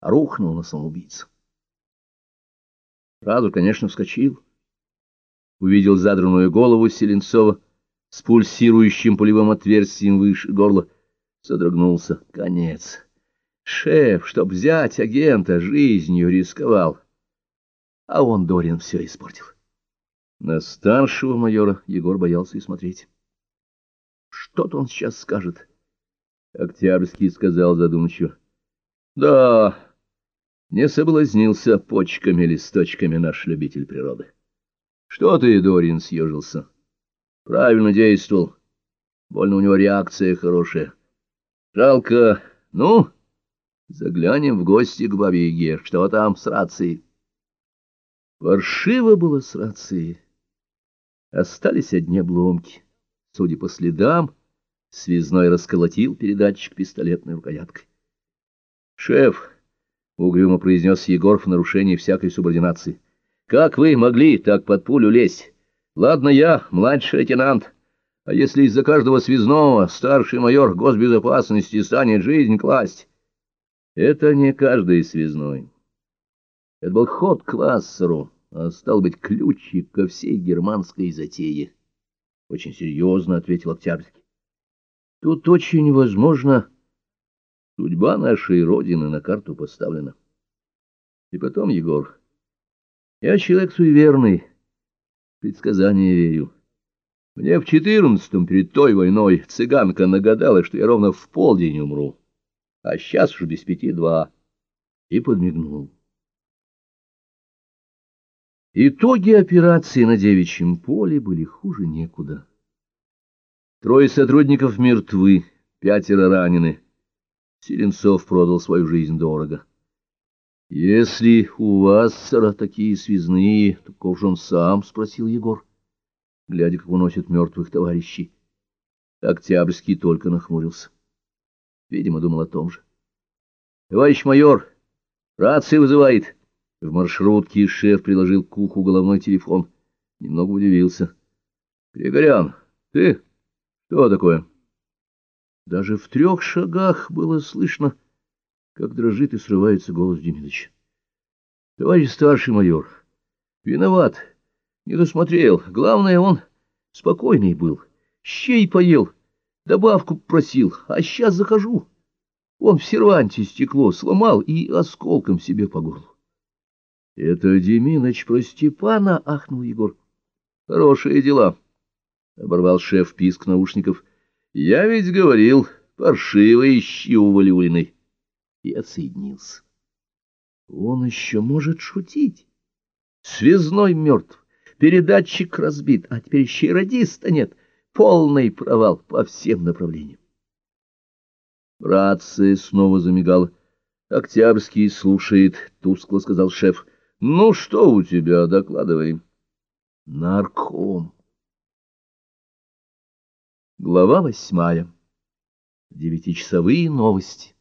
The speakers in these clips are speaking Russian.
рухнул на самоубийцу. Сразу, конечно, вскочил. Увидел задранную голову Селенцова с пульсирующим пулевым отверстием выше горла. Содрогнулся. Конец. Шеф, чтоб взять агента, жизнью рисковал. А он, Дорин, все испортил. На старшего майора Егор боялся и смотреть. Что-то он сейчас скажет. Октябрьский сказал задумчиво. Да, не соблазнился почками, листочками наш любитель природы. Что ты, Дорин, съежился? Правильно действовал. Больно у него реакция хорошая. Жалко. Ну, заглянем в гости к бабе Яге. Что там с рацией? Паршиво было с рацией. Остались одни обломки. Судя по следам, связной расколотил передатчик пистолетной рукояткой. «Шеф!» — угрюмо произнес Егор в нарушении всякой субординации. «Как вы могли так под пулю лезть? Ладно я, младший лейтенант, а если из-за каждого связного старший майор госбезопасности станет жизнь класть?» Это не каждый связной. Это был ход к Вассеру, а стал быть ключик ко всей германской затее. Очень серьезно ответил Октябрьский. Тут очень возможно Судьба нашей Родины на карту поставлена. И потом, Егор, я человек суеверный, предсказания верю. Мне в четырнадцатом, перед той войной, цыганка нагадала, что я ровно в полдень умру, а сейчас уже без пяти два, и подмигнул. Итоги операции на девичьем поле были хуже некуда. Трое сотрудников мертвы, пятеро ранены. Селенцов продал свою жизнь дорого. — Если у вас, сара, такие связные, то ков же он сам? — спросил Егор, глядя, как уносят мертвых товарищей. Октябрьский только нахмурился. Видимо, думал о том же. — Товарищ майор, рация вызывает. В маршрутке шеф приложил к уху головной телефон. Немного удивился. — Григорян, ты? Что такое? — даже в трех шагах было слышно, как дрожит и срывается голос Демидовича. — Товарищ старший майор, виноват, не досмотрел. Главное, он спокойный был, щей поел, добавку просил, а сейчас захожу. Он в серванте стекло сломал и осколком себе по горлу. — Это Деминыч про Степана, — ахнул Егор. — Хорошие дела, — оборвал шеф писк наушников. — я ведь говорил, паршивый щи И отсоединился. Он еще может шутить. Связной мертв, передатчик разбит, а теперь еще и радиста нет. Полный провал по всем направлениям. Рация снова замигала. Октябрьский слушает, тускло сказал шеф. Ну, что у тебя, докладывай. Нарком. Глава восьмая. Девятичасовые новости.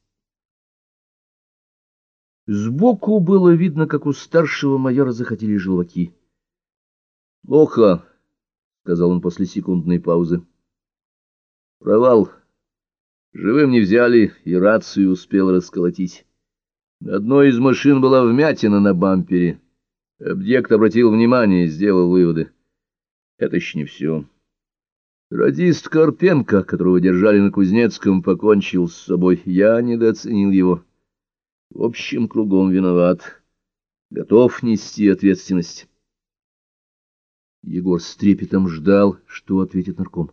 Сбоку было видно, как у старшего майора захотели желваки. — Плохо, — сказал он после секундной паузы. — Провал. Живым не взяли, и рацию успел расколотить. На одной из машин была вмятина на бампере. Объект обратил внимание и сделал выводы. Это еще не все. Радист Карпенко, которого держали на Кузнецком, покончил с собой. Я недооценил его. В общем, кругом виноват. Готов нести ответственность. Егор с трепетом ждал, что ответит нарком.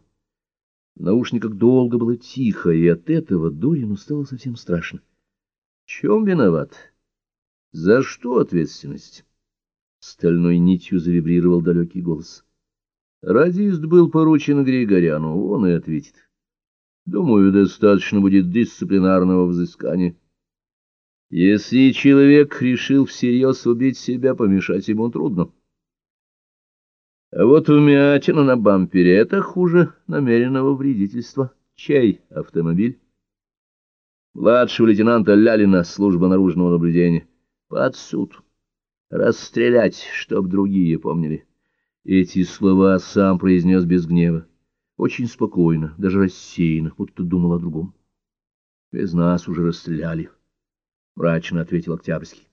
В наушниках долго было тихо, и от этого Дорину стало совсем страшно. В чем виноват? За что ответственность? Стальной нитью завибрировал далекий голос. Радист был поручен Григоряну, он и ответит. Думаю, достаточно будет дисциплинарного взыскания. Если человек решил всерьез убить себя, помешать ему трудно. А вот вмятина на бампере — это хуже намеренного вредительства. Чей автомобиль? Младшего лейтенанта Лялина, служба наружного наблюдения. Под суд. Расстрелять, чтоб другие помнили. Эти слова сам произнес без гнева, очень спокойно, даже рассеянно, будто думал о другом. Без нас уже расстреляли. — мрачно ответил Октябрьский.